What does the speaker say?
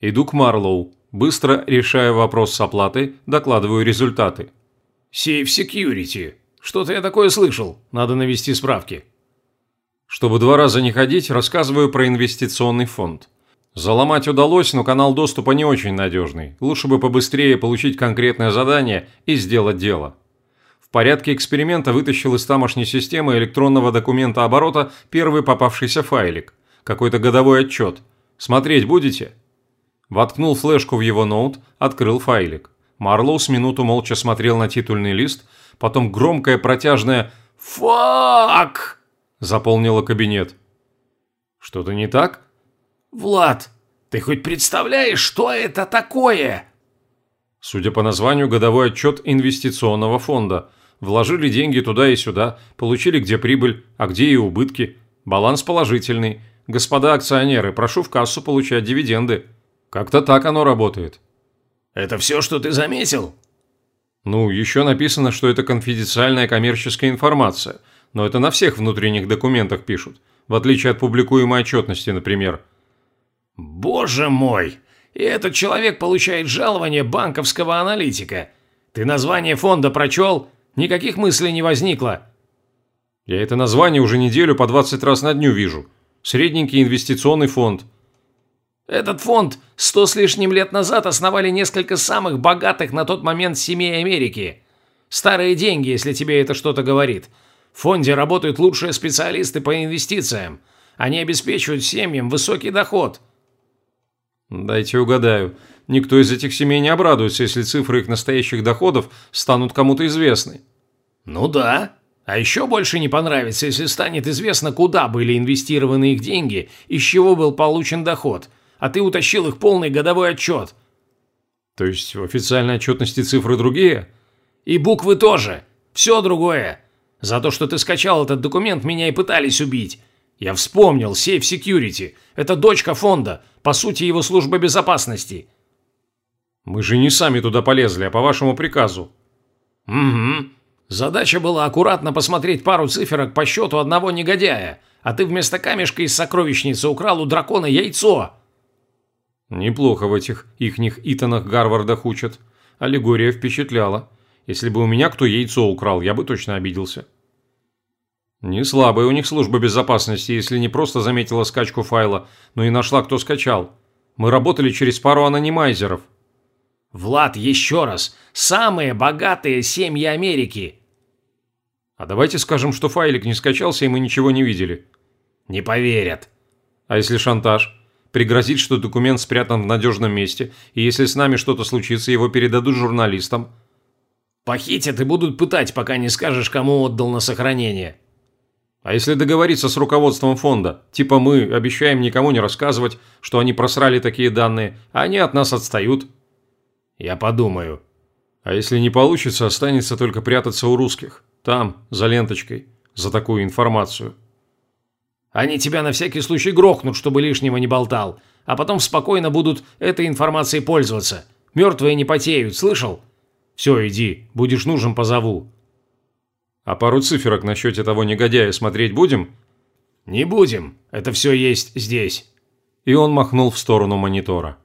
Иду к Марлоу. Быстро решая вопрос с оплатой, докладываю результаты. «Сейф Security. Что-то я такое слышал. Надо навести справки». Чтобы два раза не ходить, рассказываю про инвестиционный фонд. Заломать удалось, но канал доступа не очень надежный. Лучше бы побыстрее получить конкретное задание и сделать дело. В порядке эксперимента вытащил из тамошней системы электронного документа оборота первый попавшийся файлик. Какой-то годовой отчет. Смотреть будете? Воткнул флешку в его ноут, открыл файлик. Марлоу с минуту молча смотрел на титульный лист, потом громкое протяжное «Фак!» заполнило кабинет. «Что-то не так?» «Влад, ты хоть представляешь, что это такое?» Судя по названию, годовой отчет инвестиционного фонда. Вложили деньги туда и сюда, получили где прибыль, а где и убытки. Баланс положительный. Господа акционеры, прошу в кассу получать дивиденды. Как-то так оно работает. «Это все, что ты заметил?» Ну, еще написано, что это конфиденциальная коммерческая информация. Но это на всех внутренних документах пишут. В отличие от публикуемой отчетности, например. «Боже мой! И этот человек получает жалование банковского аналитика. Ты название фонда прочел? Никаких мыслей не возникло». «Я это название уже неделю по 20 раз на дню вижу. Средненький инвестиционный фонд». Этот фонд сто с лишним лет назад основали несколько самых богатых на тот момент семей Америки. Старые деньги, если тебе это что-то говорит. В фонде работают лучшие специалисты по инвестициям. Они обеспечивают семьям высокий доход. Дайте угадаю. Никто из этих семей не обрадуется, если цифры их настоящих доходов станут кому-то известны. Ну да. А еще больше не понравится, если станет известно, куда были инвестированы их деньги и с чего был получен доход. А ты утащил их полный годовой отчет. То есть в официальной отчетности цифры другие? И буквы тоже. Все другое. За то, что ты скачал этот документ, меня и пытались убить. Я вспомнил, Safe Security. Это дочка фонда, по сути его служба безопасности. Мы же не сами туда полезли, а по вашему приказу. Угу. Задача была аккуратно посмотреть пару циферок по счету одного негодяя, а ты вместо камешка из сокровищницы украл у дракона яйцо. Неплохо в этих ихних Итанах Гарвардах учат. Аллегория впечатляла. Если бы у меня кто яйцо украл, я бы точно обиделся. Не слабая у них служба безопасности, если не просто заметила скачку файла, но и нашла, кто скачал. Мы работали через пару анонимайзеров. Влад, еще раз. Самые богатые семьи Америки. А давайте скажем, что файлик не скачался, и мы ничего не видели. Не поверят. А если шантаж? Пригрозить, что документ спрятан в надежном месте, и если с нами что-то случится, его передадут журналистам. Похитят и будут пытать, пока не скажешь, кому отдал на сохранение. А если договориться с руководством фонда, типа мы обещаем никому не рассказывать, что они просрали такие данные, а они от нас отстают? Я подумаю. А если не получится, останется только прятаться у русских. Там, за ленточкой, за такую информацию. Они тебя на всякий случай грохнут, чтобы лишнего не болтал, а потом спокойно будут этой информацией пользоваться. Мертвые не потеют, слышал? Все, иди, будешь нужен, позову. А пару циферок на счете того негодяя смотреть будем? Не будем, это все есть здесь. И он махнул в сторону монитора.